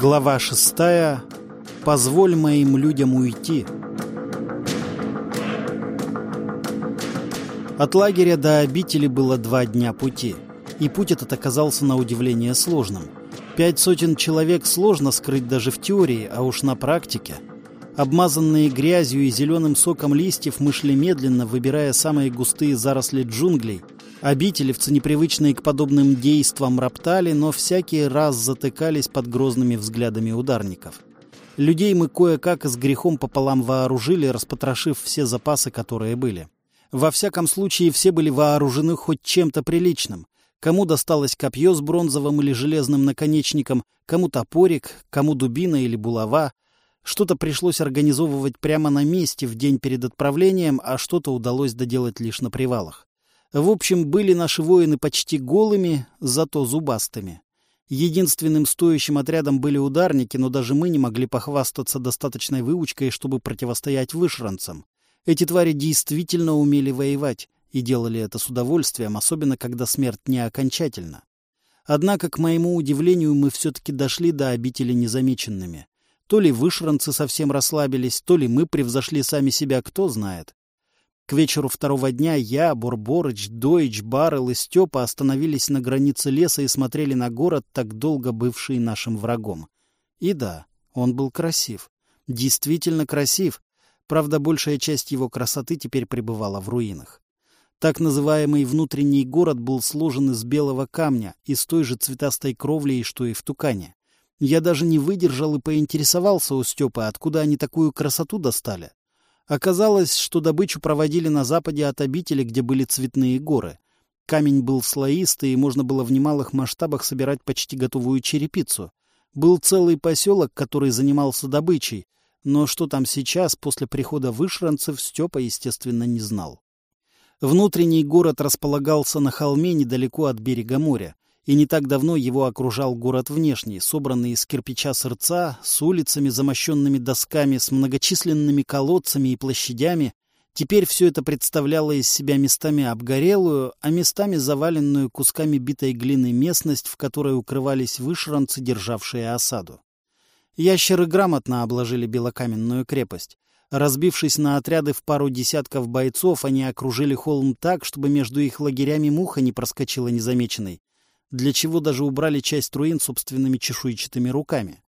Глава шестая. Позволь моим людям уйти. От лагеря до обители было два дня пути. И путь этот оказался на удивление сложным. Пять сотен человек сложно скрыть даже в теории, а уж на практике. Обмазанные грязью и зеленым соком листьев мы шли медленно, выбирая самые густые заросли джунглей – Обителевцы, непривычные к подобным действиям, роптали, но всякий раз затыкались под грозными взглядами ударников. Людей мы кое-как с грехом пополам вооружили, распотрошив все запасы, которые были. Во всяком случае, все были вооружены хоть чем-то приличным. Кому досталось копье с бронзовым или железным наконечником, кому топорик, кому дубина или булава. Что-то пришлось организовывать прямо на месте в день перед отправлением, а что-то удалось доделать лишь на привалах. В общем, были наши воины почти голыми, зато зубастыми. Единственным стоящим отрядом были ударники, но даже мы не могли похвастаться достаточной выучкой, чтобы противостоять вышранцам. Эти твари действительно умели воевать и делали это с удовольствием, особенно когда смерть не окончательна. Однако, к моему удивлению, мы все-таки дошли до обители незамеченными. То ли вышранцы совсем расслабились, то ли мы превзошли сами себя, кто знает. К вечеру второго дня я, Бурборыч, Дойч, Баррел и Степа остановились на границе леса и смотрели на город, так долго бывший нашим врагом. И да, он был красив. Действительно красив. Правда, большая часть его красоты теперь пребывала в руинах. Так называемый внутренний город был сложен из белого камня, из той же цветастой кровли, что и в Тукане. Я даже не выдержал и поинтересовался у Степы, откуда они такую красоту достали. Оказалось, что добычу проводили на западе от обители, где были цветные горы. Камень был слоистый, и можно было в немалых масштабах собирать почти готовую черепицу. Был целый поселок, который занимался добычей, но что там сейчас, после прихода вышранцев, Степа, естественно, не знал. Внутренний город располагался на холме недалеко от берега моря и не так давно его окружал город внешний, собранный из кирпича сырца, с улицами, замощенными досками, с многочисленными колодцами и площадями. Теперь все это представляло из себя местами обгорелую, а местами заваленную кусками битой глины местность, в которой укрывались вышранцы, державшие осаду. Ящеры грамотно обложили белокаменную крепость. Разбившись на отряды в пару десятков бойцов, они окружили холм так, чтобы между их лагерями муха не проскочила незамеченной для чего даже убрали часть руин собственными чешуйчатыми руками.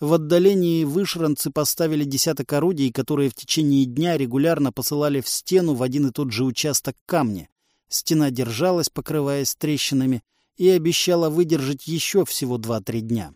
В отдалении вышранцы поставили десяток орудий, которые в течение дня регулярно посылали в стену в один и тот же участок камня. Стена держалась, покрываясь трещинами, и обещала выдержать еще всего два-три дня.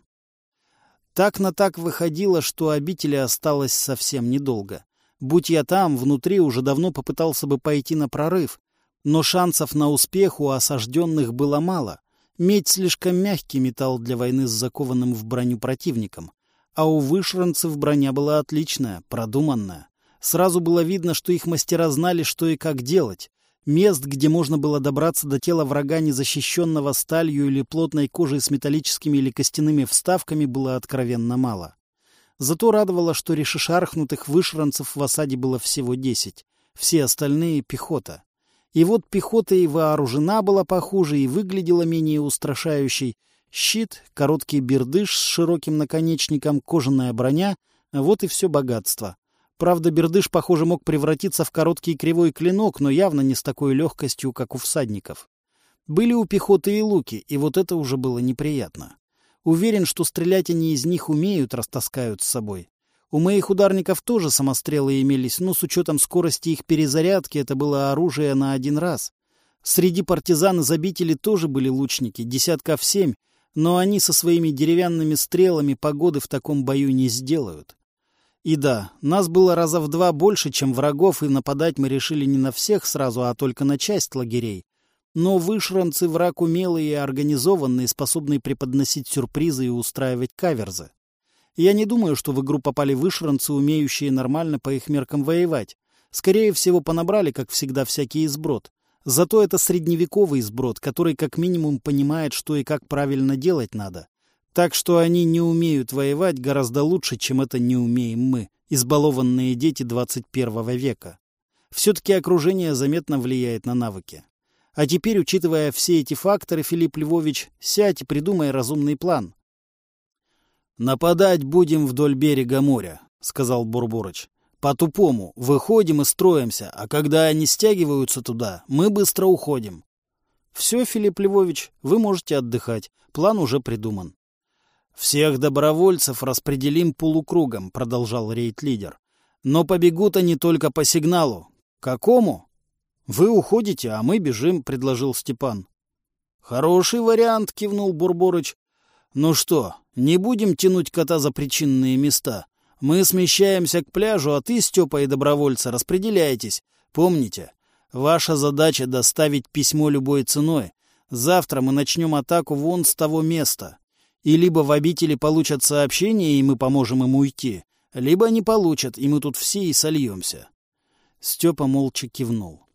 Так на так выходило, что обители осталось совсем недолго. Будь я там, внутри уже давно попытался бы пойти на прорыв, но шансов на успех у осажденных было мало. Медь слишком мягкий металл для войны с закованным в броню противником. А у вышранцев броня была отличная, продуманная. Сразу было видно, что их мастера знали, что и как делать. Мест, где можно было добраться до тела врага, незащищенного сталью или плотной кожей с металлическими или костяными вставками, было откровенно мало. Зато радовало, что решишархнутых вышранцев в осаде было всего десять. Все остальные — пехота. И вот пехота и вооружена была похуже и выглядела менее устрашающей. Щит, короткий бердыш с широким наконечником, кожаная броня — вот и все богатство. Правда, бердыш, похоже, мог превратиться в короткий кривой клинок, но явно не с такой легкостью, как у всадников. Были у пехоты и луки, и вот это уже было неприятно. Уверен, что стрелять они из них умеют, растаскают с собой. У моих ударников тоже самострелы имелись, но с учетом скорости их перезарядки это было оружие на один раз. Среди партизан из тоже были лучники, десятков семь, но они со своими деревянными стрелами погоды в таком бою не сделают. И да, нас было раза в два больше, чем врагов, и нападать мы решили не на всех сразу, а только на часть лагерей. Но вышранцы враг умелые и организованные, способные преподносить сюрпризы и устраивать каверзы. Я не думаю, что в игру попали вышранцы, умеющие нормально по их меркам воевать. Скорее всего, понабрали, как всегда, всякий изброд. Зато это средневековый изброд, который как минимум понимает, что и как правильно делать надо. Так что они не умеют воевать гораздо лучше, чем это не умеем мы, избалованные дети 21 века. Все-таки окружение заметно влияет на навыки. А теперь, учитывая все эти факторы, Филипп Львович, сядь и придумай разумный план. «Нападать будем вдоль берега моря», — сказал Бурборыч. «По-тупому. Выходим и строимся, а когда они стягиваются туда, мы быстро уходим». «Все, Филипп Львович, вы можете отдыхать. План уже придуман». «Всех добровольцев распределим полукругом», — продолжал рейд-лидер. «Но побегут они только по сигналу. Какому?» «Вы уходите, а мы бежим», — предложил Степан. «Хороший вариант», — кивнул Бурборыч. «Ну что, не будем тянуть кота за причинные места. Мы смещаемся к пляжу, а ты, Степа и добровольцы, распределяйтесь. Помните, ваша задача — доставить письмо любой ценой. Завтра мы начнем атаку вон с того места. И либо в обители получат сообщение, и мы поможем им уйти, либо не получат, и мы тут все и сольемся». Степа молча кивнул.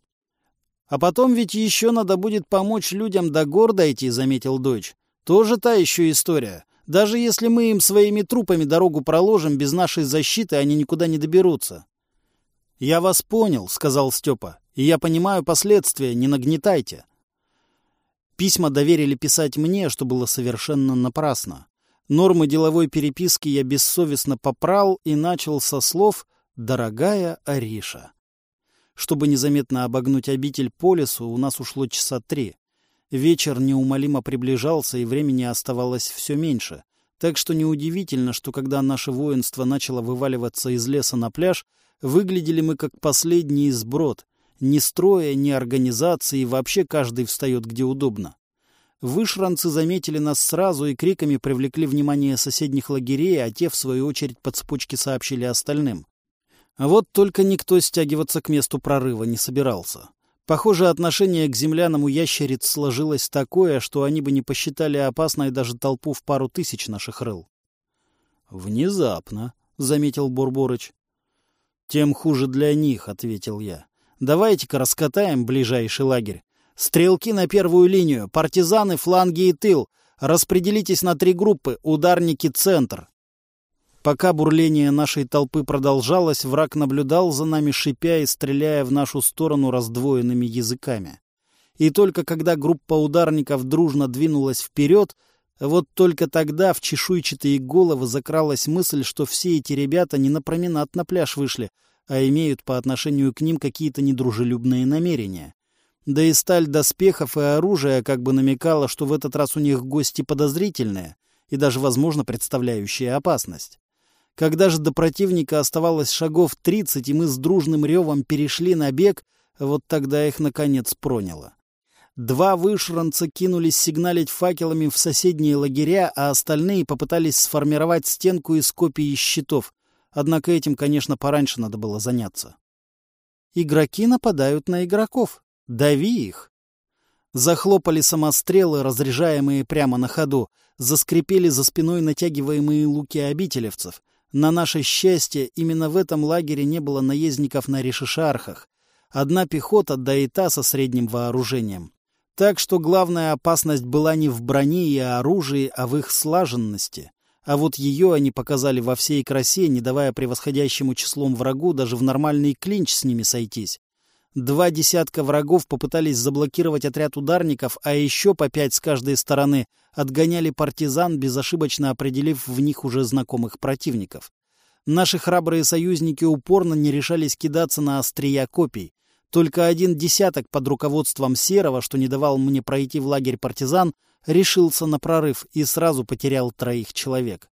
«А потом ведь еще надо будет помочь людям до гор дойти», — заметил дочь. «Тоже та еще история. Даже если мы им своими трупами дорогу проложим, без нашей защиты они никуда не доберутся. «Я вас понял», — сказал Степа, — «и я понимаю последствия, не нагнетайте». Письма доверили писать мне, что было совершенно напрасно. Нормы деловой переписки я бессовестно попрал и начал со слов «Дорогая Ариша». Чтобы незаметно обогнуть обитель по лесу, у нас ушло часа три. Вечер неумолимо приближался, и времени оставалось все меньше. Так что неудивительно, что когда наше воинство начало вываливаться из леса на пляж, выглядели мы как последний сброд. Ни строя, ни организации, вообще каждый встает где удобно. Вышранцы заметили нас сразу и криками привлекли внимание соседних лагерей, а те, в свою очередь, по цепочке сообщили остальным. А вот только никто стягиваться к месту прорыва не собирался. Похоже, отношение к землянам у ящериц сложилось такое, что они бы не посчитали опасной даже толпу в пару тысяч наших рыл. «Внезапно», — заметил Бурборыч. «Тем хуже для них», — ответил я. «Давайте-ка раскатаем ближайший лагерь. Стрелки на первую линию, партизаны, фланги и тыл. Распределитесь на три группы, ударники — центр. Пока бурление нашей толпы продолжалось, враг наблюдал за нами, шипя и стреляя в нашу сторону раздвоенными языками. И только когда группа ударников дружно двинулась вперед, вот только тогда в чешуйчатые головы закралась мысль, что все эти ребята не на променад на пляж вышли, а имеют по отношению к ним какие-то недружелюбные намерения. Да и сталь доспехов и оружия как бы намекала, что в этот раз у них гости подозрительные и даже, возможно, представляющие опасность. Когда же до противника оставалось шагов тридцать, и мы с дружным ревом перешли на бег, вот тогда их, наконец, проняло. Два вышранца кинулись сигналить факелами в соседние лагеря, а остальные попытались сформировать стенку из копий и щитов. Однако этим, конечно, пораньше надо было заняться. Игроки нападают на игроков. Дави их. Захлопали самострелы, разряжаемые прямо на ходу. Заскрипели за спиной натягиваемые луки обителевцев. На наше счастье, именно в этом лагере не было наездников на решишархах. Одна пехота, да и та со средним вооружением. Так что главная опасность была не в броне и оружии, а в их слаженности. А вот ее они показали во всей красе, не давая превосходящему числом врагу даже в нормальный клинч с ними сойтись. Два десятка врагов попытались заблокировать отряд ударников, а еще по пять с каждой стороны отгоняли партизан, безошибочно определив в них уже знакомых противников. Наши храбрые союзники упорно не решались кидаться на острия копий. Только один десяток под руководством Серого, что не давал мне пройти в лагерь партизан, решился на прорыв и сразу потерял троих человек.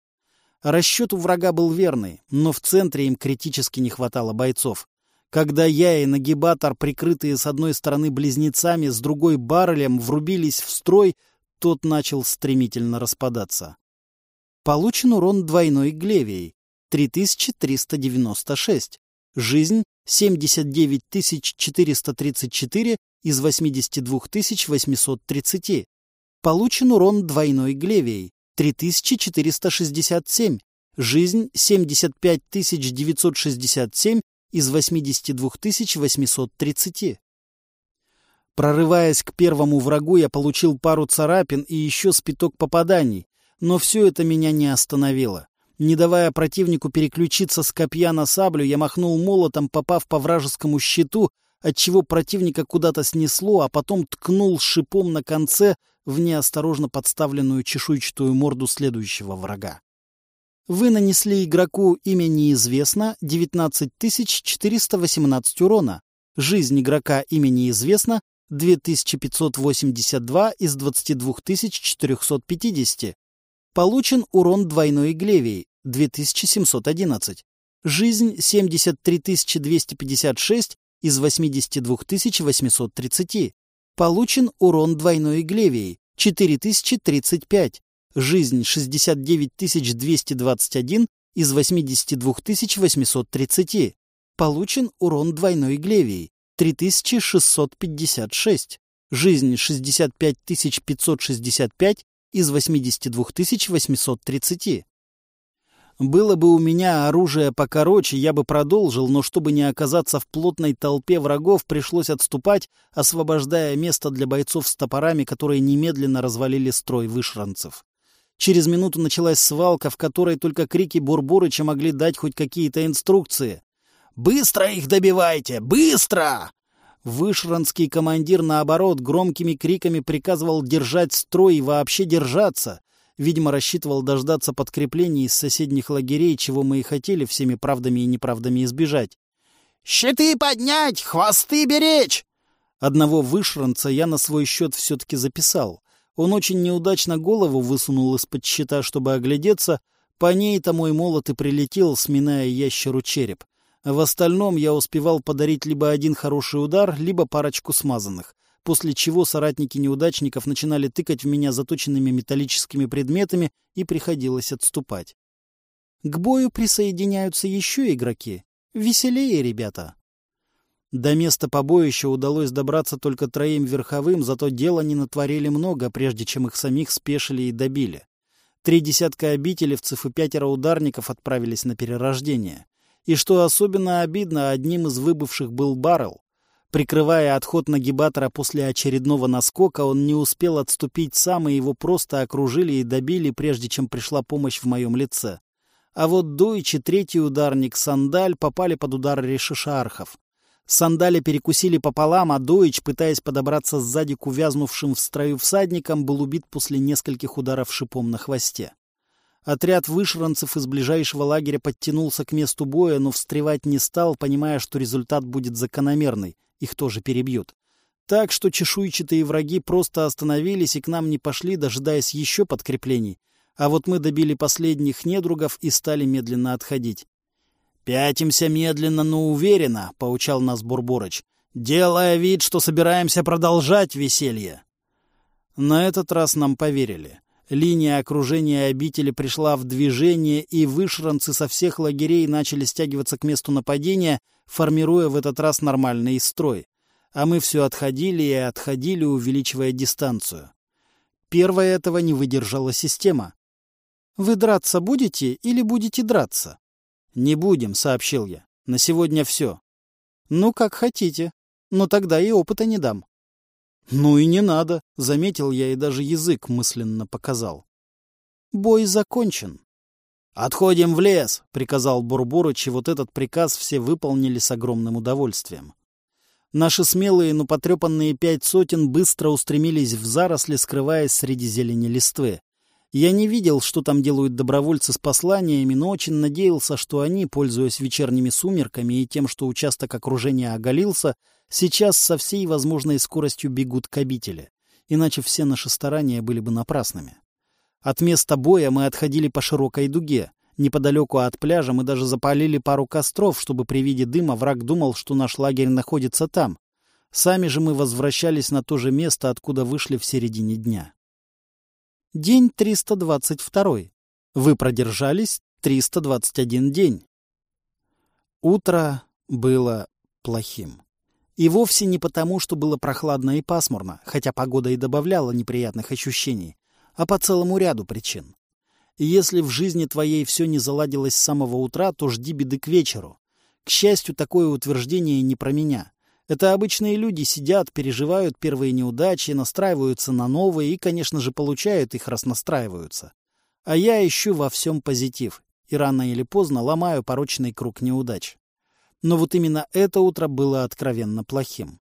Расчет у врага был верный, но в центре им критически не хватало бойцов. Когда я и нагибатор, прикрытые с одной стороны близнецами, с другой баррелем, врубились в строй, тот начал стремительно распадаться. Получен урон двойной глевией. 3396. Жизнь 79434 из 82830. Получен урон двойной глевией. 3467. Жизнь 75967 из 82 830. Прорываясь к первому врагу, я получил пару царапин и еще спиток попаданий, но все это меня не остановило. Не давая противнику переключиться с копья на саблю, я махнул молотом, попав по вражескому щиту, отчего противника куда-то снесло, а потом ткнул шипом на конце в неосторожно подставленную чешуйчатую морду следующего врага. Вы нанесли игроку имя неизвестно 19 418 урона. Жизнь игрока имя неизвестно 2582 из 22 450. Получен урон двойной глевии 2711. Жизнь 73 256 из 82 830. Получен урон двойной глевии 4035. Жизнь 69 221 из 82 830. Получен урон двойной глевии 3656. Жизнь 65 565 из 82 830. Было бы у меня оружие покороче, я бы продолжил, но чтобы не оказаться в плотной толпе врагов, пришлось отступать, освобождая место для бойцов с топорами, которые немедленно развалили строй вышранцев. Через минуту началась свалка, в которой только крики Бурбурыча могли дать хоть какие-то инструкции. «Быстро их добивайте! Быстро!» Вышранский командир, наоборот, громкими криками приказывал держать строй и вообще держаться. Видимо, рассчитывал дождаться подкреплений из соседних лагерей, чего мы и хотели всеми правдами и неправдами избежать. «Щиты поднять! Хвосты беречь!» Одного вышранца я на свой счет все-таки записал. Он очень неудачно голову высунул из-под щита, чтобы оглядеться. По ней-то мой молот и прилетел, сминая ящеру череп. В остальном я успевал подарить либо один хороший удар, либо парочку смазанных после чего соратники неудачников начинали тыкать в меня заточенными металлическими предметами и приходилось отступать. К бою присоединяются еще игроки. Веселее, ребята. До места побоища удалось добраться только троим верховым, зато дела не натворили много, прежде чем их самих спешили и добили. Три десятка обителевцев и пятеро ударников отправились на перерождение. И что особенно обидно, одним из выбывших был Баррел. Прикрывая отход нагибатора после очередного наскока, он не успел отступить сам, и его просто окружили и добили, прежде чем пришла помощь в моем лице. А вот Дойч и третий ударник Сандаль попали под удар решишархов. Сандали перекусили пополам, а Дойч, пытаясь подобраться сзади к увязнувшим в строю всадникам, был убит после нескольких ударов шипом на хвосте. Отряд вышранцев из ближайшего лагеря подтянулся к месту боя, но встревать не стал, понимая, что результат будет закономерный — их тоже перебьют. Так что чешуйчатые враги просто остановились и к нам не пошли, дожидаясь еще подкреплений. А вот мы добили последних недругов и стали медленно отходить. «Пятимся медленно, но уверенно», — поучал нас Бурборыч, «делая вид, что собираемся продолжать веселье». На этот раз нам поверили. Линия окружения обители пришла в движение, и вышранцы со всех лагерей начали стягиваться к месту нападения, формируя в этот раз нормальный строй. А мы все отходили и отходили, увеличивая дистанцию. Первая этого не выдержала система. «Вы драться будете или будете драться?» «Не будем», — сообщил я. «На сегодня все». «Ну, как хотите. Но тогда и опыта не дам». «Ну и не надо», — заметил я и даже язык мысленно показал. «Бой закончен». «Отходим в лес», — приказал Бурборыч, и вот этот приказ все выполнили с огромным удовольствием. Наши смелые, но потрепанные пять сотен быстро устремились в заросли, скрываясь среди зелени листвы. Я не видел, что там делают добровольцы с посланиями, но очень надеялся, что они, пользуясь вечерними сумерками и тем, что участок окружения оголился, сейчас со всей возможной скоростью бегут к обители. Иначе все наши старания были бы напрасными. От места боя мы отходили по широкой дуге. Неподалеку от пляжа мы даже запалили пару костров, чтобы при виде дыма враг думал, что наш лагерь находится там. Сами же мы возвращались на то же место, откуда вышли в середине дня. День 322. Вы продержались 321 день. Утро было плохим. И вовсе не потому, что было прохладно и пасмурно, хотя погода и добавляла неприятных ощущений, а по целому ряду причин. Если в жизни твоей все не заладилось с самого утра, то жди беды к вечеру. К счастью, такое утверждение не про меня. Это обычные люди сидят, переживают первые неудачи, настраиваются на новые и, конечно же, получают их, раз настраиваются. А я ищу во всем позитив и рано или поздно ломаю порочный круг неудач. Но вот именно это утро было откровенно плохим.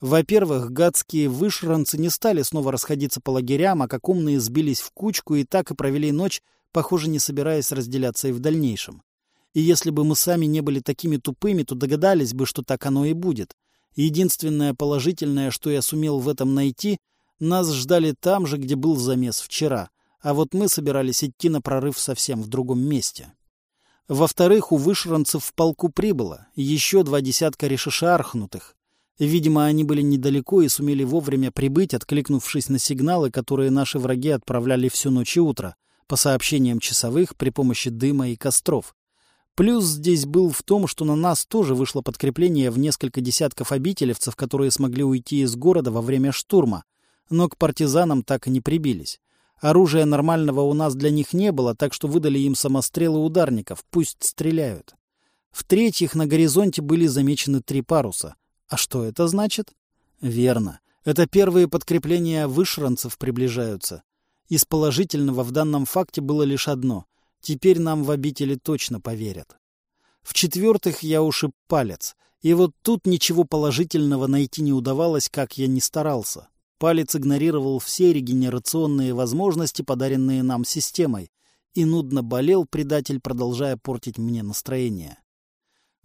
Во-первых, гадские вышранцы не стали снова расходиться по лагерям, а как умные сбились в кучку и так и провели ночь, похоже, не собираясь разделяться и в дальнейшем. И если бы мы сами не были такими тупыми, то догадались бы, что так оно и будет. Единственное положительное, что я сумел в этом найти, нас ждали там же, где был замес вчера, а вот мы собирались идти на прорыв совсем в другом месте. Во-вторых, у вышранцев в полку прибыло еще два десятка решишархнутых. Видимо, они были недалеко и сумели вовремя прибыть, откликнувшись на сигналы, которые наши враги отправляли всю ночь и утро, по сообщениям часовых при помощи дыма и костров. Плюс здесь был в том, что на нас тоже вышло подкрепление в несколько десятков обителевцев, которые смогли уйти из города во время штурма, но к партизанам так и не прибились. Оружия нормального у нас для них не было, так что выдали им самострелы ударников, пусть стреляют. В-третьих, на горизонте были замечены три паруса. А что это значит? Верно. Это первые подкрепления вышранцев приближаются. Из положительного в данном факте было лишь одно — Теперь нам в обители точно поверят. В-четвертых, я ушиб палец. И вот тут ничего положительного найти не удавалось, как я ни старался. Палец игнорировал все регенерационные возможности, подаренные нам системой, и нудно болел предатель, продолжая портить мне настроение.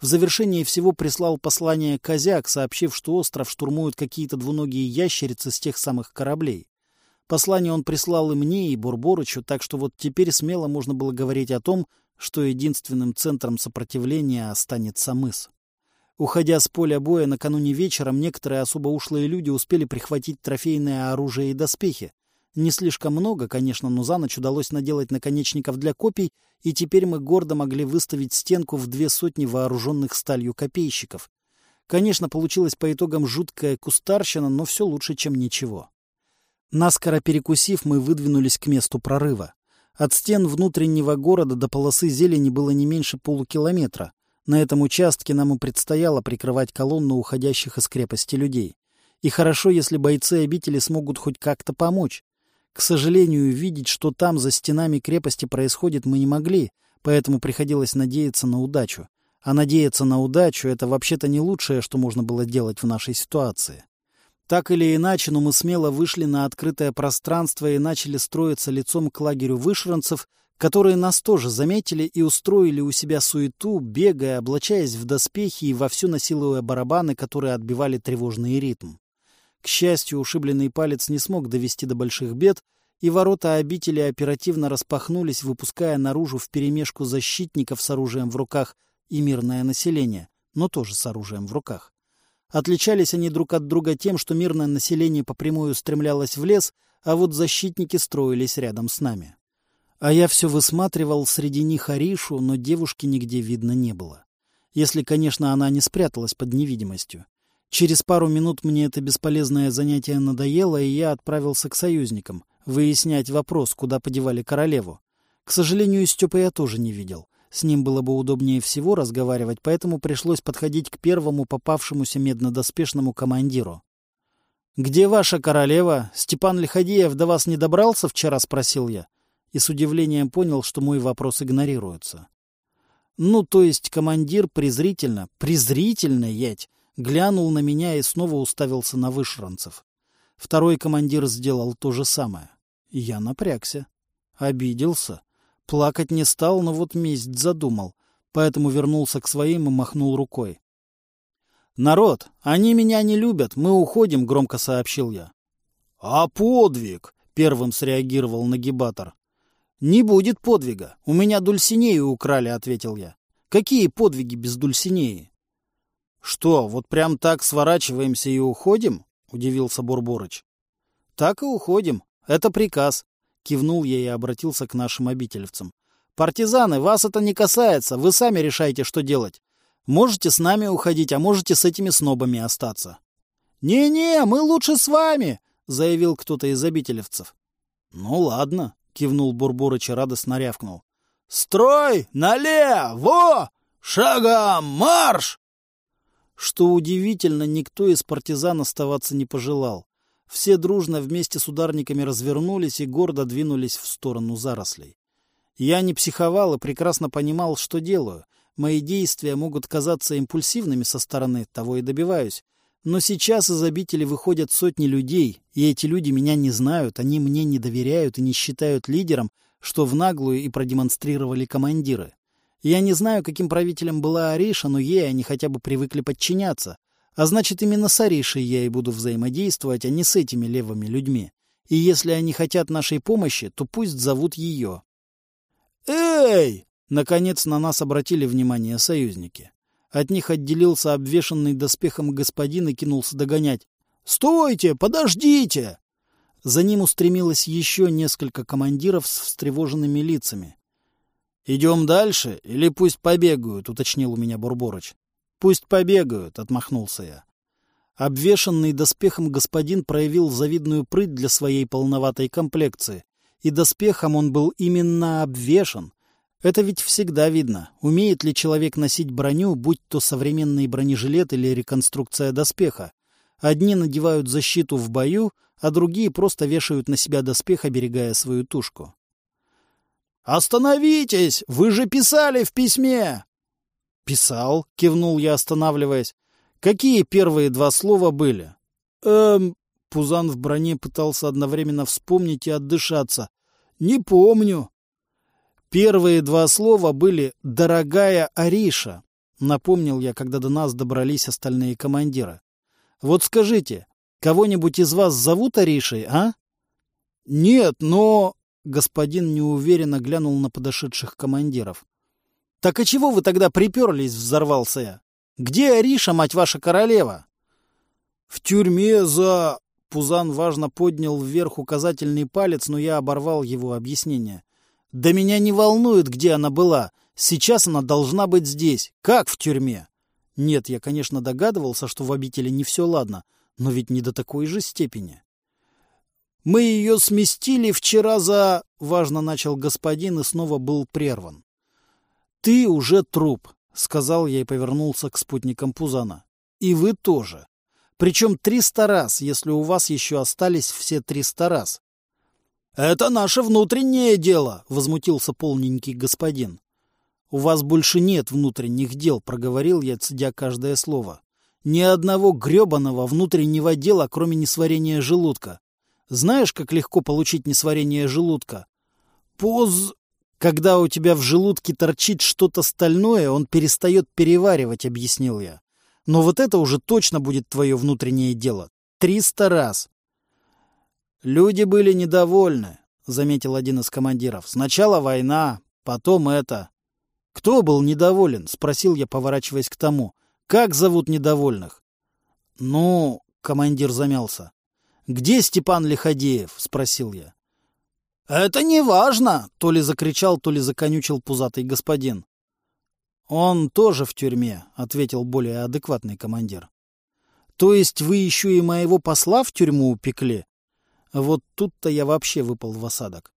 В завершении всего прислал послание Козяк, сообщив, что остров штурмуют какие-то двуногие ящерицы с тех самых кораблей. Послание он прислал и мне, и Бурборычу, так что вот теперь смело можно было говорить о том, что единственным центром сопротивления останется мыс. Уходя с поля боя накануне вечером, некоторые особо ушлые люди успели прихватить трофейное оружие и доспехи. Не слишком много, конечно, но за ночь удалось наделать наконечников для копий, и теперь мы гордо могли выставить стенку в две сотни вооруженных сталью копейщиков. Конечно, получилось по итогам жуткая кустарщина, но все лучше, чем ничего. Наскоро перекусив, мы выдвинулись к месту прорыва. От стен внутреннего города до полосы зелени было не меньше полукилометра. На этом участке нам и предстояло прикрывать колонну уходящих из крепости людей. И хорошо, если бойцы обители смогут хоть как-то помочь. К сожалению, видеть, что там за стенами крепости происходит, мы не могли, поэтому приходилось надеяться на удачу. А надеяться на удачу — это вообще-то не лучшее, что можно было делать в нашей ситуации. Так или иначе, но мы смело вышли на открытое пространство и начали строиться лицом к лагерю вышранцев, которые нас тоже заметили и устроили у себя суету, бегая, облачаясь в доспехи и вовсю насилуя барабаны, которые отбивали тревожный ритм. К счастью, ушибленный палец не смог довести до больших бед, и ворота обители оперативно распахнулись, выпуская наружу вперемешку защитников с оружием в руках и мирное население, но тоже с оружием в руках. Отличались они друг от друга тем, что мирное население по прямую стремлялось в лес, а вот защитники строились рядом с нами. А я все высматривал среди них Аришу, но девушки нигде видно не было. Если, конечно, она не спряталась под невидимостью. Через пару минут мне это бесполезное занятие надоело, и я отправился к союзникам, выяснять вопрос, куда подевали королеву. К сожалению, Степа я тоже не видел. С ним было бы удобнее всего разговаривать, поэтому пришлось подходить к первому попавшемуся меднодоспешному командиру. «Где ваша королева? Степан Лиходеев до вас не добрался вчера?» — спросил я. И с удивлением понял, что мой вопрос игнорируется. Ну, то есть командир презрительно, презрительно, ять, глянул на меня и снова уставился на вышранцев. Второй командир сделал то же самое. Я напрягся. Обиделся. Плакать не стал, но вот месть задумал, поэтому вернулся к своим и махнул рукой. «Народ, они меня не любят, мы уходим», — громко сообщил я. «А подвиг?» — первым среагировал нагибатор. «Не будет подвига. У меня Дульсинею украли», — ответил я. «Какие подвиги без Дульсинеи?» «Что, вот прям так сворачиваемся и уходим?» — удивился Бурборыч. «Так и уходим. Это приказ. Кивнул я и обратился к нашим обительевцам. «Партизаны, вас это не касается, вы сами решаете, что делать. Можете с нами уходить, а можете с этими снобами остаться». «Не-не, мы лучше с вами!» — заявил кто-то из обительевцев. «Ну ладно», — кивнул Бурборыч и радостно рявкнул. «Строй! Налево! Шагом марш!» Что удивительно, никто из партизан оставаться не пожелал. Все дружно вместе с ударниками развернулись и гордо двинулись в сторону зарослей. Я не психовал и прекрасно понимал, что делаю. Мои действия могут казаться импульсивными со стороны, того и добиваюсь. Но сейчас из обители выходят сотни людей, и эти люди меня не знают, они мне не доверяют и не считают лидером, что в наглую и продемонстрировали командиры. Я не знаю, каким правителем была Ариша, но ей они хотя бы привыкли подчиняться. А значит, именно с Аришей я и буду взаимодействовать, а не с этими левыми людьми. И если они хотят нашей помощи, то пусть зовут ее. «Эй!» — наконец на нас обратили внимание союзники. От них отделился обвешанный доспехом господин и кинулся догонять. «Стойте! Подождите!» За ним устремилось еще несколько командиров с встревоженными лицами. «Идем дальше или пусть побегают?» — уточнил у меня Бурборыч. «Пусть побегают», — отмахнулся я. Обвешанный доспехом господин проявил завидную прыть для своей полноватой комплекции. И доспехом он был именно обвешан, это ведь всегда видно, умеет ли человек носить броню, будь то современный бронежилет или реконструкция доспеха. Одни надевают защиту в бою, а другие просто вешают на себя доспех, оберегая свою тушку. «Остановитесь! Вы же писали в письме!» «Писал», — кивнул я, останавливаясь. «Какие первые два слова были?» «Эм...» — Пузан в броне пытался одновременно вспомнить и отдышаться. «Не помню». Первые два слова были «дорогая Ариша», напомнил я, когда до нас добрались остальные командиры. Вот скажите, кого-нибудь из вас зовут Аришей, а? Нет, но... Господин неуверенно глянул на подошедших командиров. «Так и чего вы тогда приперлись?» — взорвался я. «Где Ариша, мать ваша королева?» «В тюрьме за...» Пузан важно поднял вверх указательный палец, но я оборвал его объяснение. Да меня не волнует, где она была. Сейчас она должна быть здесь. Как в тюрьме? Нет, я, конечно, догадывался, что в обители не все ладно, но ведь не до такой же степени. Мы ее сместили вчера за... Важно начал господин и снова был прерван. Ты уже труп, сказал я и повернулся к спутникам Пузана. И вы тоже. Причем триста раз, если у вас еще остались все триста раз. «Это наше внутреннее дело», — возмутился полненький господин. «У вас больше нет внутренних дел», — проговорил я, цедя каждое слово. «Ни одного гребаного внутреннего дела, кроме несварения желудка. Знаешь, как легко получить несварение желудка? Поз... Когда у тебя в желудке торчит что-то стальное, он перестает переваривать, — объяснил я. Но вот это уже точно будет твое внутреннее дело. Триста раз. «Люди были недовольны», — заметил один из командиров. «Сначала война, потом это». «Кто был недоволен?» — спросил я, поворачиваясь к тому. «Как зовут недовольных?» «Ну...» — командир замялся. «Где Степан Лиходеев?» — спросил я. «Это не важно!» — то ли закричал, то ли законючил пузатый господин. «Он тоже в тюрьме», — ответил более адекватный командир. «То есть вы еще и моего посла в тюрьму упекли?» Вот тут-то я вообще выпал в осадок.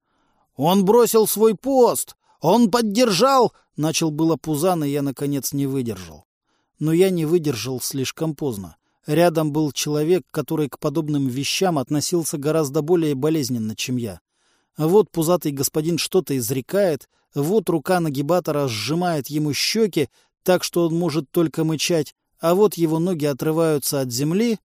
«Он бросил свой пост! Он поддержал!» Начал было Пузан, и я, наконец, не выдержал. Но я не выдержал слишком поздно. Рядом был человек, который к подобным вещам относился гораздо более болезненно, чем я. Вот пузатый господин что-то изрекает, вот рука нагибатора сжимает ему щеки, так что он может только мычать, а вот его ноги отрываются от земли,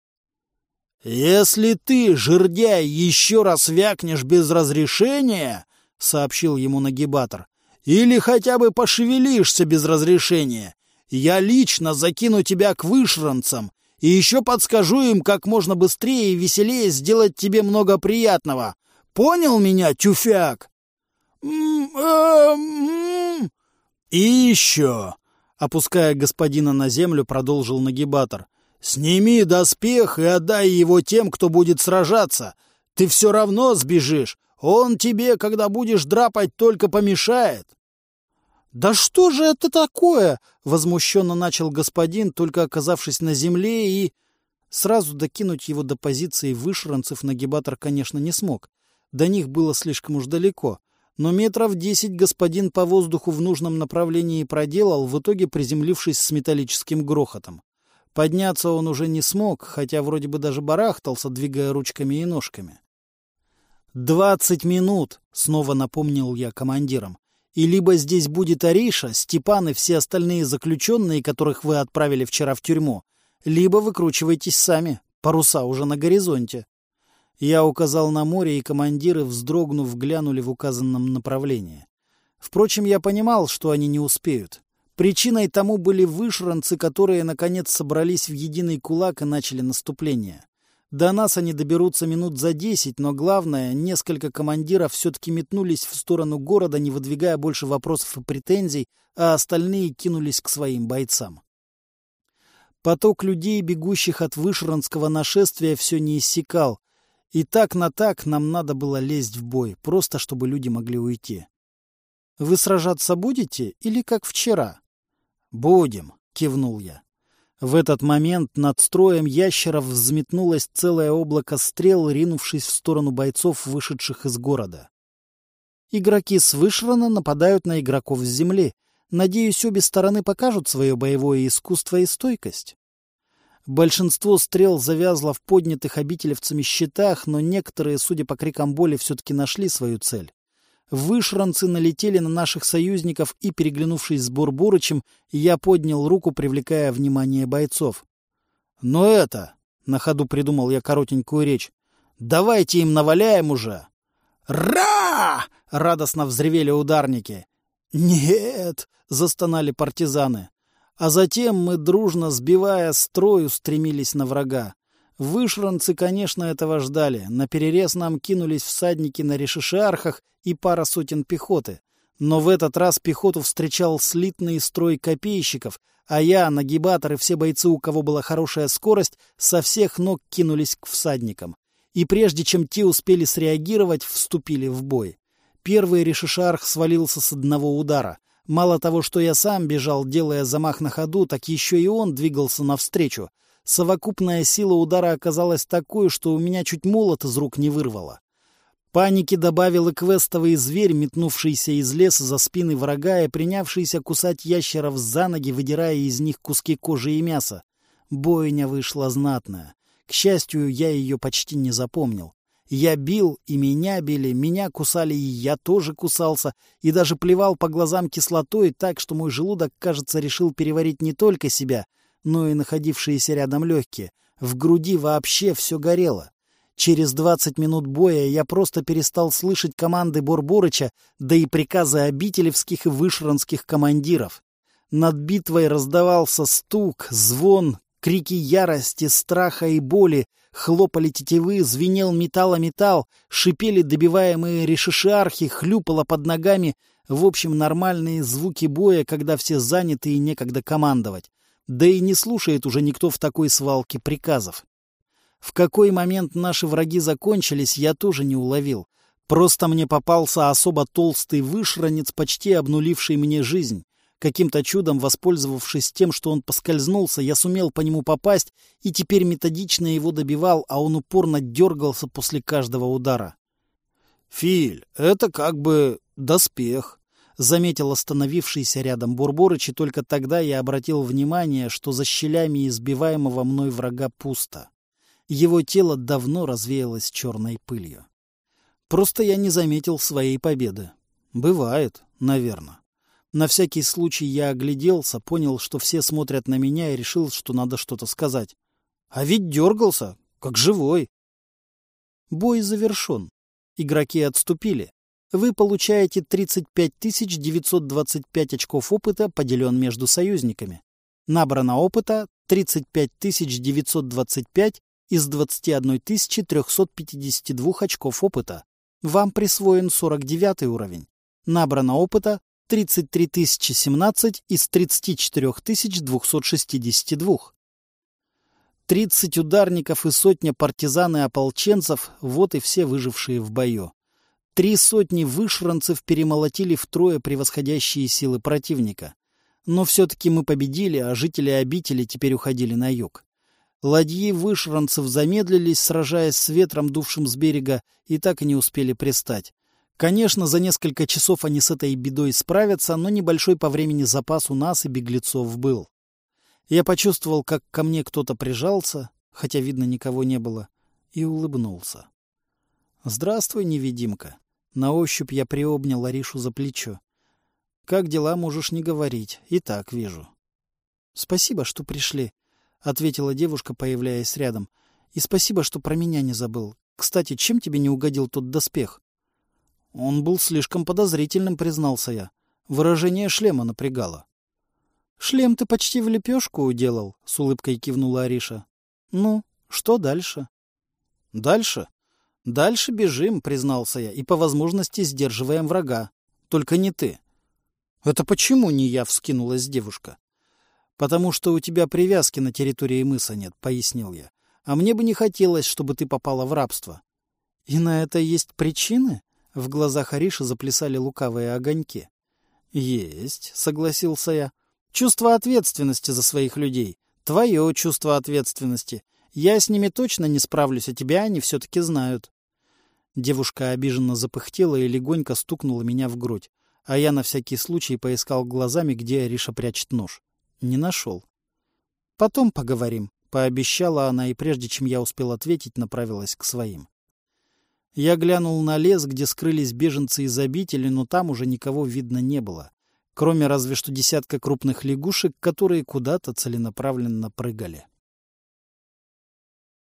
«Если ты, жердяй, еще раз вякнешь без разрешения, — сообщил ему нагибатор, — или хотя бы пошевелишься без разрешения, я лично закину тебя к вышранцам и еще подскажу им, как можно быстрее и веселее сделать тебе много приятного. Понял меня, тюфяк?» «И еще!» — опуская господина на землю, продолжил нагибатор — Сними доспех и отдай его тем, кто будет сражаться. Ты все равно сбежишь. Он тебе, когда будешь драпать, только помешает. — Да что же это такое? — возмущенно начал господин, только оказавшись на земле, и... Сразу докинуть его до позиции вышранцев нагибатор, конечно, не смог. До них было слишком уж далеко. Но метров десять господин по воздуху в нужном направлении проделал, в итоге приземлившись с металлическим грохотом. Подняться он уже не смог, хотя вроде бы даже барахтался, двигая ручками и ножками. «Двадцать минут!» — снова напомнил я командирам. «И либо здесь будет Ариша, Степан и все остальные заключенные, которых вы отправили вчера в тюрьму, либо выкручивайтесь сами, паруса уже на горизонте. Я указал на море, и командиры, вздрогнув, глянули в указанном направлении. Впрочем, я понимал, что они не успеют. Причиной тому были вышранцы, которые, наконец, собрались в единый кулак и начали наступление. До нас они доберутся минут за десять, но главное, несколько командиров все-таки метнулись в сторону города, не выдвигая больше вопросов и претензий, а остальные кинулись к своим бойцам. Поток людей, бегущих от вышранского нашествия, все не иссякал, и так на так нам надо было лезть в бой, просто чтобы люди могли уйти. «Вы сражаться будете или как вчера?» «Будем», — кивнул я. В этот момент над строем ящеров взметнулось целое облако стрел, ринувшись в сторону бойцов, вышедших из города. Игроки с Вышрана нападают на игроков с земли. Надеюсь, обе стороны покажут свое боевое искусство и стойкость. Большинство стрел завязло в поднятых обителевцами щитах, но некоторые, судя по крикам боли, все-таки нашли свою цель. Вышранцы налетели на наших союзников и, переглянувшись с Бурбурычем, я поднял руку, привлекая внимание бойцов. «Но это...» — на ходу придумал я коротенькую речь. «Давайте им наваляем уже!» «Ра!» — радостно взревели ударники. «Нет!» — застонали партизаны. А затем мы, дружно сбивая строй, устремились на врага. Вышранцы, конечно, этого ждали. На перерез нам кинулись всадники на решишиархах и пара сотен пехоты. Но в этот раз пехоту встречал слитный строй копейщиков, а я, нагибатор и все бойцы, у кого была хорошая скорость, со всех ног кинулись к всадникам. И прежде чем те успели среагировать, вступили в бой. Первый решишарх свалился с одного удара — Мало того, что я сам бежал, делая замах на ходу, так еще и он двигался навстречу. Совокупная сила удара оказалась такой, что у меня чуть молот из рук не вырвало. Паники добавил и квестовый зверь, метнувшийся из леса за спины врага и принявшийся кусать ящеров за ноги, выдирая из них куски кожи и мяса. Бойня вышла знатная. К счастью, я ее почти не запомнил. Я бил, и меня били, меня кусали, и я тоже кусался, и даже плевал по глазам кислотой так, что мой желудок, кажется, решил переварить не только себя, но и находившиеся рядом легкие. В груди вообще все горело. Через двадцать минут боя я просто перестал слышать команды Борборыча, да и приказы обителевских и вышранских командиров. Над битвой раздавался стук, звон, крики ярости, страха и боли, Хлопали тетивы, звенел металл о металл, шипели добиваемые решишиархи, хлюпало под ногами. В общем, нормальные звуки боя, когда все заняты и некогда командовать. Да и не слушает уже никто в такой свалке приказов. В какой момент наши враги закончились, я тоже не уловил. Просто мне попался особо толстый вышранец, почти обнуливший мне жизнь. Каким-то чудом, воспользовавшись тем, что он поскользнулся, я сумел по нему попасть и теперь методично его добивал, а он упорно дергался после каждого удара. «Филь, это как бы доспех», — заметил остановившийся рядом Бурборыч, и только тогда я обратил внимание, что за щелями избиваемого мной врага пусто. Его тело давно развеялось черной пылью. Просто я не заметил своей победы. Бывает, наверное. На всякий случай я огляделся, понял, что все смотрят на меня и решил, что надо что-то сказать. А ведь дергался, как живой. Бой завершен. Игроки отступили. Вы получаете 35 925 очков опыта, поделен между союзниками. Набрано опыта 35 925 из 21 352 очков опыта. Вам присвоен 49 уровень. Набрано опыта 33 017 из 34 262. 30 ударников и сотня партизан и ополченцев — вот и все выжившие в бою. Три сотни вышранцев перемолотили втрое превосходящие силы противника. Но все-таки мы победили, а жители обители теперь уходили на юг. Ладьи вышранцев замедлились, сражаясь с ветром, дувшим с берега, и так и не успели пристать. Конечно, за несколько часов они с этой бедой справятся, но небольшой по времени запас у нас и беглецов был. Я почувствовал, как ко мне кто-то прижался, хотя, видно, никого не было, и улыбнулся. «Здравствуй, невидимка». На ощупь я приобнял Аришу за плечо. «Как дела, можешь не говорить, и так вижу». «Спасибо, что пришли. — ответила девушка, появляясь рядом. — И спасибо, что про меня не забыл. Кстати, чем тебе не угодил тот доспех? — Он был слишком подозрительным, признался я. Выражение шлема напрягало. — Шлем ты почти в лепешку уделал, — с улыбкой кивнула Ариша. — Ну, что дальше? — Дальше? Дальше бежим, признался я, и по возможности сдерживаем врага. Только не ты. — Это почему не я? — вскинулась девушка. — Потому что у тебя привязки на территории мыса нет, — пояснил я. А мне бы не хотелось, чтобы ты попала в рабство. — И на это есть причины? В глазах Ариши заплясали лукавые огоньки. — Есть, — согласился я. — Чувство ответственности за своих людей. Твое чувство ответственности. Я с ними точно не справлюсь, а тебя они все-таки знают. Девушка обиженно запыхтела и легонько стукнула меня в грудь, а я на всякий случай поискал глазами, где Ариша прячет нож. Не нашел. «Потом поговорим», — пообещала она, и прежде чем я успел ответить, направилась к своим. Я глянул на лес, где скрылись беженцы из обители, но там уже никого видно не было, кроме разве что десятка крупных лягушек, которые куда-то целенаправленно прыгали.